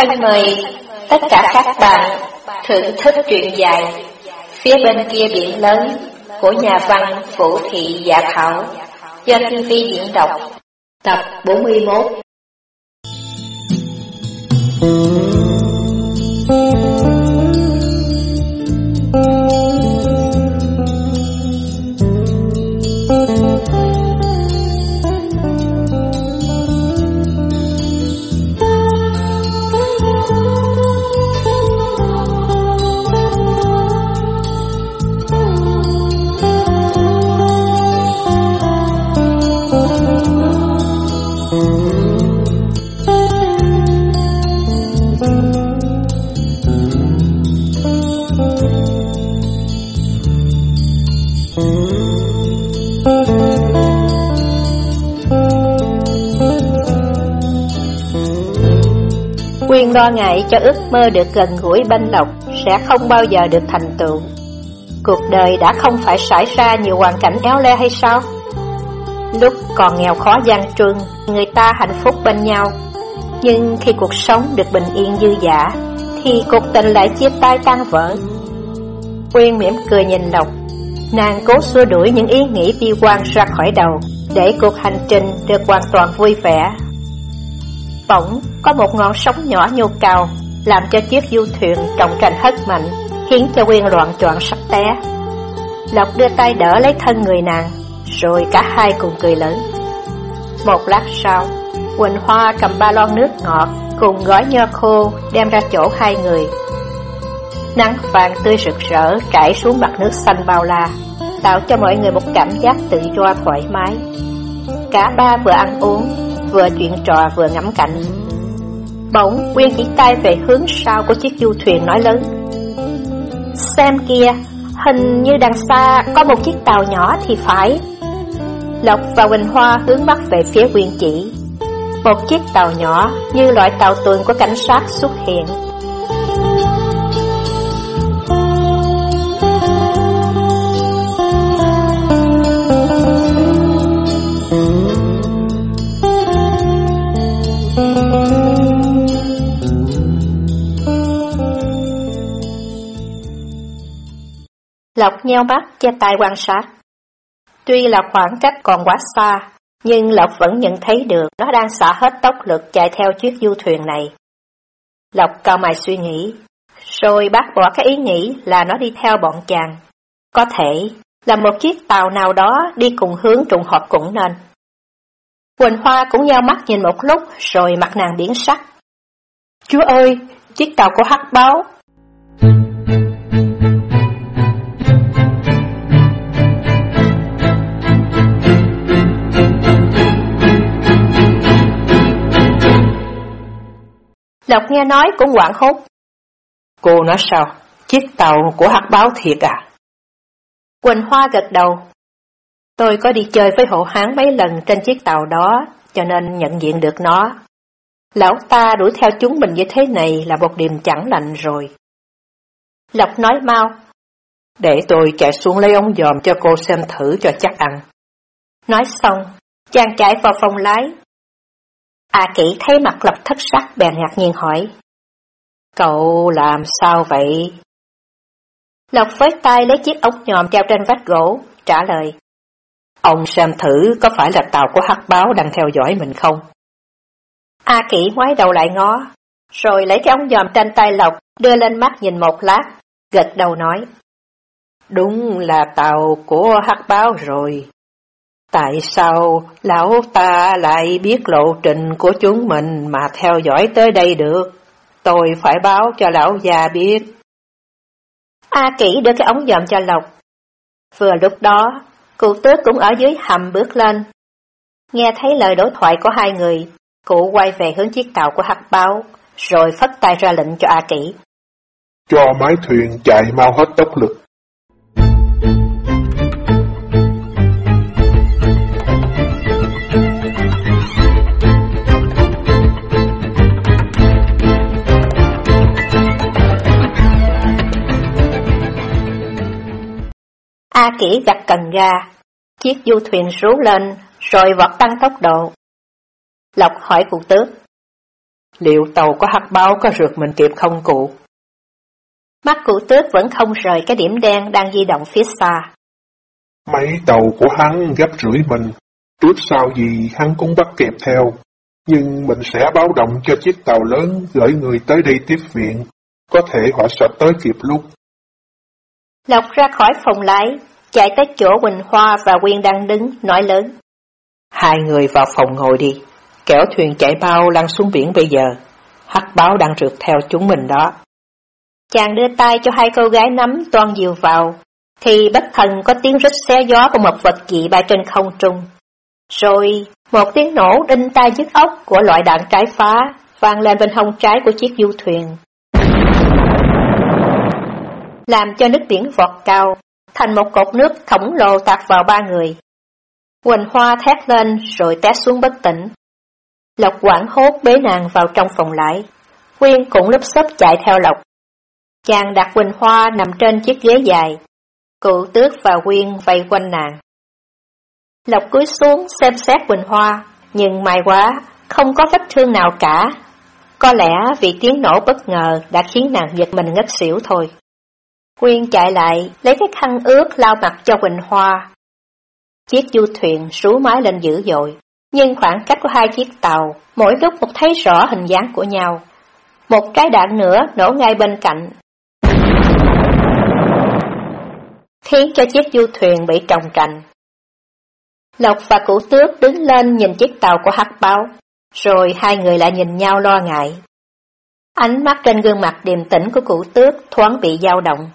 Thân mời tất cả các bạn thưởng thức truyện dài Phía bên kia biển lớn của nhà văn Vũ Thị Dạ thảo do Thư Vi diễn đọc. Tập 41 Quyên lo ngại cho ước mơ được gần gũi banh lộc sẽ không bao giờ được thành tựu. Cuộc đời đã không phải xảy ra nhiều hoàn cảnh éo le hay sao? Lúc còn nghèo khó gian truân, người ta hạnh phúc bên nhau. Nhưng khi cuộc sống được bình yên dư dả, thì cuộc tình lại chia tay tan vỡ. Quyên mỉm cười nhìn Lộc, nàng cố xua đuổi những ý nghĩ bi quan ra khỏi đầu, để cuộc hành trình được hoàn toàn vui vẻ Bỗng có một ngọn sóng nhỏ nhô cao, Làm cho chiếc du thuyền trọng trành hất mạnh, Khiến cho Quyên loạn choạng sắp té. Lộc đưa tay đỡ lấy thân người nàng, Rồi cả hai cùng cười lớn. Một lát sau, Quỳnh Hoa cầm ba lon nước ngọt Cùng gói nho khô Đem ra chỗ hai người. Nắng vàng tươi rực rỡ Trải xuống mặt nước xanh bao la, Tạo cho mọi người một cảm giác tự do thoải mái. Cả ba vừa ăn uống vừa chuyện trò vừa ngắm cảnh. Bỗng Quyên chỉ tay về hướng sau của chiếc du thuyền nói lớn. Xem kìa, hình như đằng xa có một chiếc tàu nhỏ thì phải. Lộc và Quỳnh Hoa hướng mắt về phía Quyên chỉ. Một chiếc tàu nhỏ như loại tàu tuần của cảnh sát xuất hiện. Lộc nheo mắt che tay quan sát. Tuy là khoảng cách còn quá xa, nhưng Lộc vẫn nhận thấy được nó đang xả hết tốc lực chạy theo chiếc du thuyền này. Lộc cao mày suy nghĩ, rồi bác bỏ cái ý nghĩ là nó đi theo bọn chàng. Có thể là một chiếc tàu nào đó đi cùng hướng trùng hợp cũng nên. Quỳnh Hoa cũng nheo mắt nhìn một lúc rồi mặt nàng biến sắc. Chúa ơi, chiếc tàu của hắc báo Lộc nghe nói cũng quảng hốt. Cô nói sao? Chiếc tàu của hạt báo thiệt à? Quỳnh Hoa gật đầu. Tôi có đi chơi với hộ hán mấy lần trên chiếc tàu đó, cho nên nhận diện được nó. Lão ta đuổi theo chúng mình như thế này là một điểm chẳng lành rồi. Lộc nói mau. Để tôi chạy xuống lấy ống dòm cho cô xem thử cho chắc ăn. Nói xong, chàng chạy vào phòng lái, A à, kỹ thấy mặt lập thất sắc bèn ngạc nhiên hỏi. Cậu làm sao vậy? Lộc với tay lấy chiếc ống nhòm treo trên vách gỗ, trả lời. Ông xem thử có phải là tàu của hắc báo đang theo dõi mình không? A à, kỹ ngoái đầu lại ngó, rồi lấy cái ống nhòm trên tay Lộc, đưa lên mắt nhìn một lát, gật đầu nói. Đúng là tàu của hắc báo rồi. Tại sao lão ta lại biết lộ trình của chúng mình mà theo dõi tới đây được? Tôi phải báo cho lão già biết. A kỹ đưa cái ống dòm cho Lộc. Vừa lúc đó, cụ tước cũng ở dưới hầm bước lên. Nghe thấy lời đối thoại của hai người, cụ quay về hướng chiếc tàu của hắc báo, rồi phất tay ra lệnh cho A kỹ. Cho máy thuyền chạy mau hết tốc lực. A Kỷ gặt cần ga, chiếc du thuyền rú lên, rồi vọt tăng tốc độ. Lộc hỏi cụ tước. liệu tàu có hắc báo có rượt mình kịp không cụ? Mắt cụ tước vẫn không rời cái điểm đen đang di động phía xa. Mấy tàu của hắn gấp rưỡi mình, trước sau gì hắn cũng bắt kịp theo. Nhưng mình sẽ báo động cho chiếc tàu lớn gửi người tới đây tiếp viện, có thể họ sẽ tới kịp lúc. Lộc ra khỏi phòng lái, chạy tới chỗ Quỳnh Hoa và Quyên đang đứng, nói lớn. Hai người vào phòng ngồi đi, kéo thuyền chạy bao lăn xuống biển bây giờ. Hắc báo đang rượt theo chúng mình đó. Chàng đưa tay cho hai cô gái nắm toan diều vào, thì bất thần có tiếng rít xé gió của một vật dị bay trên không trung. Rồi, một tiếng nổ đinh tai dứt ốc của loại đạn trái phá vang lên bên hông trái của chiếc du thuyền. Làm cho nước biển vọt cao, thành một cột nước khổng lồ tạt vào ba người. Quỳnh Hoa thét lên rồi té xuống bất tỉnh. Lộc quảng hốt bế nàng vào trong phòng lại. Quyên cũng lấp xấp chạy theo Lộc. Chàng đặt Quỳnh Hoa nằm trên chiếc ghế dài. Cụ tước và Quyên vây quanh nàng. Lộc cúi xuống xem xét Quỳnh Hoa, nhưng may quá, không có vết thương nào cả. Có lẽ vì tiếng nổ bất ngờ đã khiến nàng giật mình ngất xỉu thôi. Quyên chạy lại, lấy cái khăn ướt lau mặt cho Quỳnh Hoa. Chiếc du thuyền rú mái lên dữ dội, nhưng khoảng cách của hai chiếc tàu, mỗi lúc một thấy rõ hình dáng của nhau. Một cái đạn nữa nổ ngay bên cạnh. Khiến cho chiếc du thuyền bị trồng cành. Lộc và cụ tước đứng lên nhìn chiếc tàu của hắc báo, rồi hai người lại nhìn nhau lo ngại. Ánh mắt trên gương mặt điềm tĩnh của cụ tước thoáng bị dao động.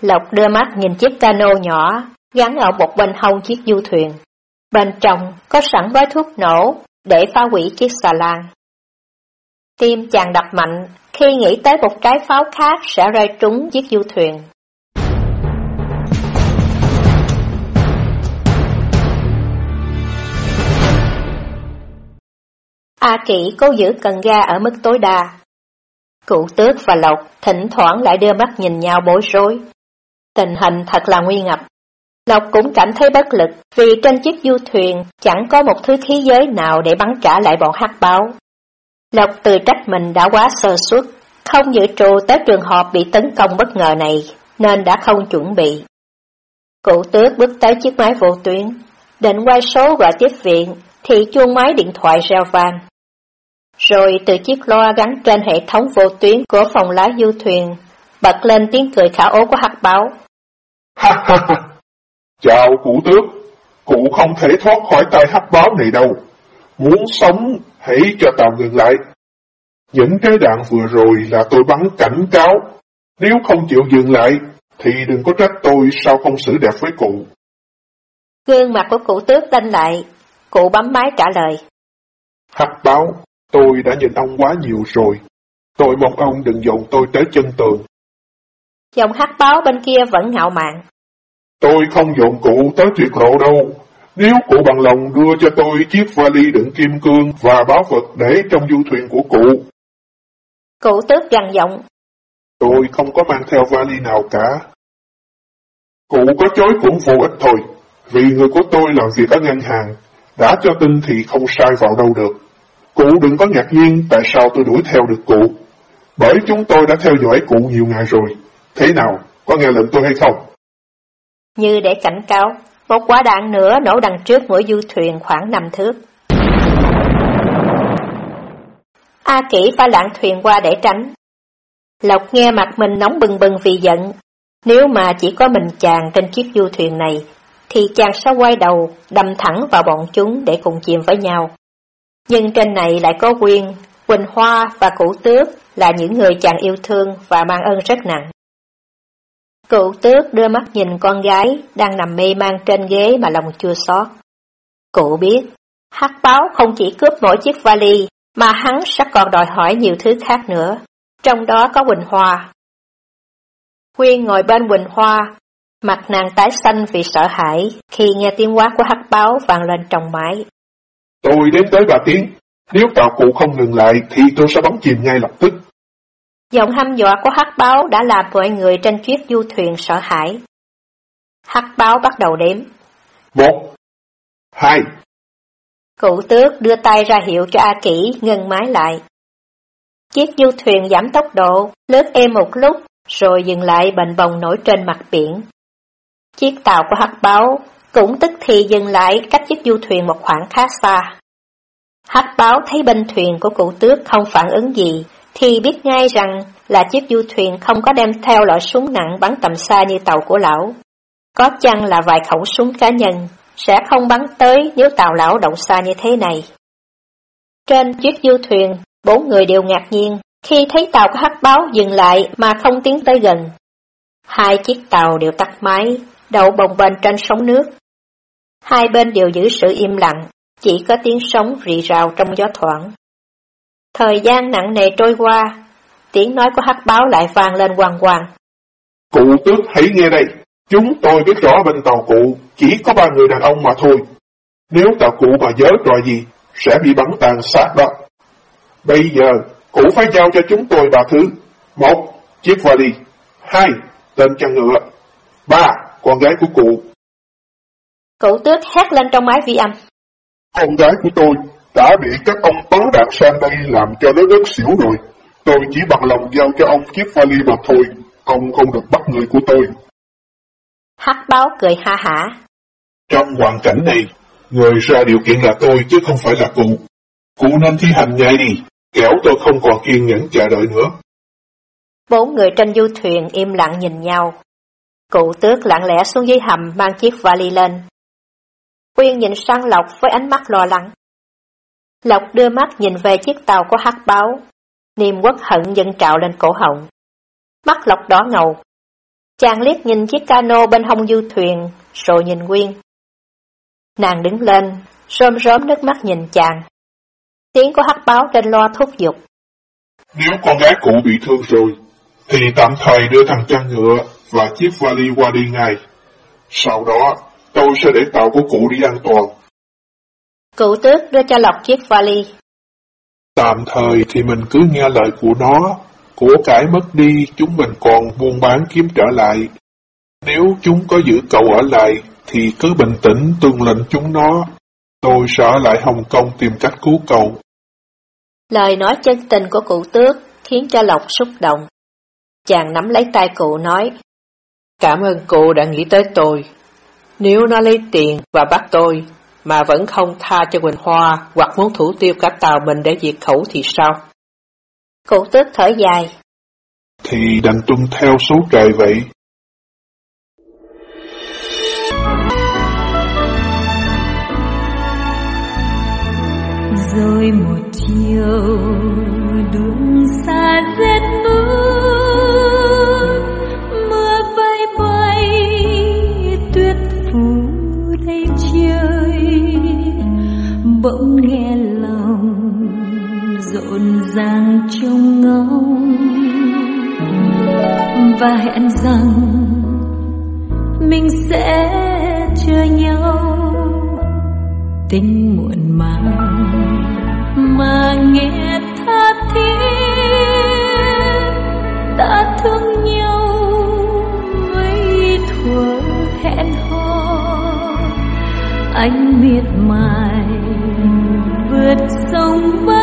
Lộc đưa mắt nhìn chiếc cano nhỏ gắn ở một bên hông chiếc du thuyền. Bên trong có sẵn gói thuốc nổ để phá hủy chiếc xà lan. Tim chàng đập mạnh khi nghĩ tới một trái pháo khác sẽ rơi trúng chiếc du thuyền. A Kỵ cố giữ cần ga ở mức tối đa. Cụ tước và Lộc thỉnh thoảng lại đưa mắt nhìn nhau bối rối. Tình hình thật là nguy ngập. Lộc cũng cảm thấy bất lực vì trên chiếc du thuyền chẳng có một thứ khí giới nào để bắn trả lại bọn hắc báo. Lộc tự trách mình đã quá sơ suất, không dự trù tới trường hợp bị tấn công bất ngờ này, nên đã không chuẩn bị. Cụ tước bước tới chiếc máy vô tuyến, định quay số gọi tiếp viện, thì chuông máy điện thoại reo vang. Rồi từ chiếc loa gắn trên hệ thống vô tuyến của phòng lái du thuyền, bật lên tiếng cười khả ố của hắc báo. Ha ha ha! Chào cụ tước, cụ không thể thoát khỏi tay hắc báo này đâu. Muốn sống, hãy cho tàu ngừng lại. Những cái đạn vừa rồi là tôi bắn cảnh cáo. Nếu không chịu dừng lại, thì đừng có trách tôi sao không xử đẹp với cụ. Gương mặt của cụ tước đanh lại, cụ bấm máy trả lời. Hắc báo, tôi đã nhìn ông quá nhiều rồi. Tôi mong ông đừng dồn tôi tới chân tường. Dòng hắc báo bên kia vẫn ngạo mạn. Tôi không dồn cụ tới tuyệt lộ đâu. Nếu cụ bằng lòng đưa cho tôi chiếc vali đựng kim cương và báo vật để trong du thuyền của cụ. Cụ tước gằn giọng. Tôi không có mang theo vali nào cả. Cụ có chối cũng vô ích thôi, vì người của tôi làm việc ở ngân hàng, đã cho tin thì không sai vào đâu được. Cụ đừng có ngạc nhiên tại sao tôi đuổi theo được cụ, bởi chúng tôi đã theo dõi cụ nhiều ngày rồi. Thế nào, có nghe lệnh tôi hay không? Như để cảnh cáo, một quả đạn nữa nổ đằng trước mỗi du thuyền khoảng 5 thước. A Kỷ phải lạng thuyền qua để tránh. Lộc nghe mặt mình nóng bừng bừng vì giận. Nếu mà chỉ có mình chàng trên chiếc du thuyền này, thì chàng sẽ quay đầu, đâm thẳng vào bọn chúng để cùng chìm với nhau. Nhưng trên này lại có Quyên, Quỳnh Hoa và Cụ Tước là những người chàng yêu thương và mang ơn rất nặng. Cụ tước đưa mắt nhìn con gái đang nằm mê man trên ghế mà lòng chua xót. Cụ biết, hắc báo không chỉ cướp mỗi chiếc vali, mà hắn sẽ còn đòi hỏi nhiều thứ khác nữa, trong đó có Quỳnh Hoa. Quyên ngồi bên Quỳnh Hoa, mặt nàng tái xanh vì sợ hãi khi nghe tiếng quát của hắc báo vang lên trong mái. Tôi đến tới bà tiếng, nếu tàu cụ không ngừng lại thì tôi sẽ bắn chìm ngay lập tức. Giọng hăm dọa của hắc báo đã làm mọi người trên chiếc du thuyền sợ hãi. Hắc báo bắt đầu đếm. Một, hai. Cụ tước đưa tay ra hiệu cho A Kỷ ngân máy lại. Chiếc du thuyền giảm tốc độ, lướt êm một lúc, rồi dừng lại bành bồng nổi trên mặt biển. Chiếc tàu của hắc báo cũng tức thì dừng lại cách chiếc du thuyền một khoảng khá xa. Hắc báo thấy bên thuyền của cụ tước không phản ứng gì, thì biết ngay rằng là chiếc du thuyền không có đem theo loại súng nặng bắn tầm xa như tàu của lão. Có chăng là vài khẩu súng cá nhân, sẽ không bắn tới nếu tàu lão động xa như thế này. Trên chiếc du thuyền, bốn người đều ngạc nhiên khi thấy tàu của hắc báo dừng lại mà không tiến tới gần. Hai chiếc tàu đều tắt máy, đậu bồng bềnh trên sóng nước. Hai bên đều giữ sự im lặng, chỉ có tiếng sóng rì rào trong gió thoảng. Thời gian nặng nề trôi qua, tiếng nói của hắc báo lại vang lên hoàng hoàng. Cụ tước hãy nghe đây, chúng tôi biết rõ bên tàu cụ chỉ có ba người đàn ông mà thôi. Nếu tàu cụ mà dớ trò gì, sẽ bị bắn tàn sát đó. Bây giờ, cụ phải giao cho chúng tôi ba thứ. Một, chiếc vali. Hai, tên chăn ngựa. Ba, con gái của cụ. Cụ tước hét lên trong máy vi âm. Con gái của tôi đã bị các ông bắn đạn sang đây làm cho nó rất xỉu rồi. Tôi chỉ bằng lòng giao cho ông chiếc vali mà thôi. Ông không được bắt người của tôi. Hắc báo cười ha hả. Trong hoàn cảnh này, người ra điều kiện là tôi chứ không phải là cụ. Cụ nên thi hành ngay đi, kẻo tôi không còn kiên nhẫn chờ đợi nữa. Bốn người trên du thuyền im lặng nhìn nhau. Cụ tước lặng lẽ xuống dưới hầm mang chiếc vali lên. Uyên nhìn sang Lộc với ánh mắt lo lắng. Lộc đưa mắt nhìn về chiếc tàu của hắc báo. Niềm quốc hận dâng trào lên cổ họng. Mắt Lộc đỏ ngầu. Chàng liếc nhìn chiếc cano bên hông du thuyền, rồi nhìn Nguyên. Nàng đứng lên, rơm rớm nước mắt nhìn chàng. Tiếng của hắc báo trên loa thúc giục. Nếu con gái cụ bị thương rồi, thì tạm thời đưa thằng chăn ngựa và chiếc vali qua đi ngay. Sau đó, tôi sẽ để tàu của cụ đi an toàn. Cụ tước đưa cho Lộc chiếc vali. Tạm thời thì mình cứ nghe lời của nó, của cải mất đi chúng mình còn buôn bán kiếm trở lại. Nếu chúng có giữ cậu ở lại, thì cứ bình tĩnh tuân lệnh chúng nó. Tôi sẽ ở lại Hồng Kông tìm cách cứu cậu. Lời nói chân tình của cụ tước khiến cho Lộc xúc động. Chàng nắm lấy tay cụ nói, Cảm ơn cụ đã nghĩ tới tôi. Nếu nó lấy tiền và bắt tôi, mà vẫn không tha cho Quỳnh Hoa hoặc muốn thủ tiêu cả tàu mình để diệt khẩu thì sao? Cụ tước thở dài. Thì đành tuân theo số trời vậy. Rồi một chiều nghe lòng rộn ràng trong ngóng. Và hẹn rằng mình sẽ chờ nhau tình muộn màng mà nghe tha thiết. Ta thương nhau mấy thuở hẹn hò, anh miệt mài vượt sông băng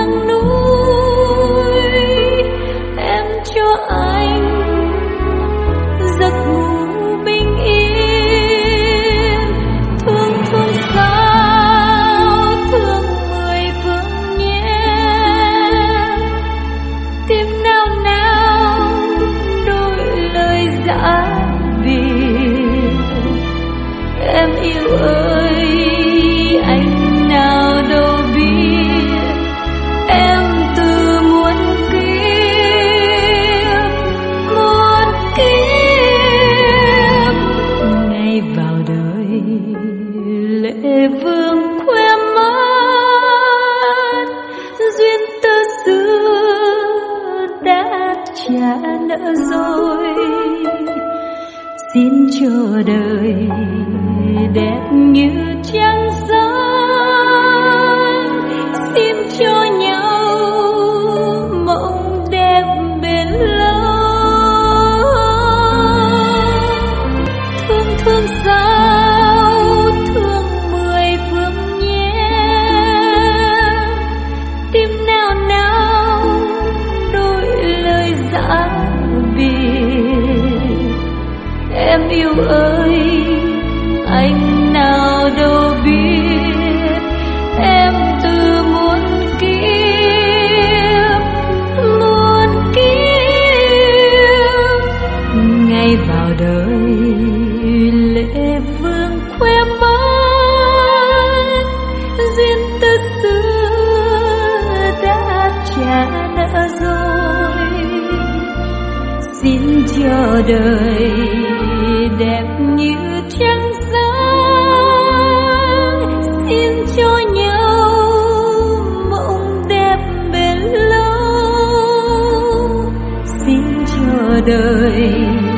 đời.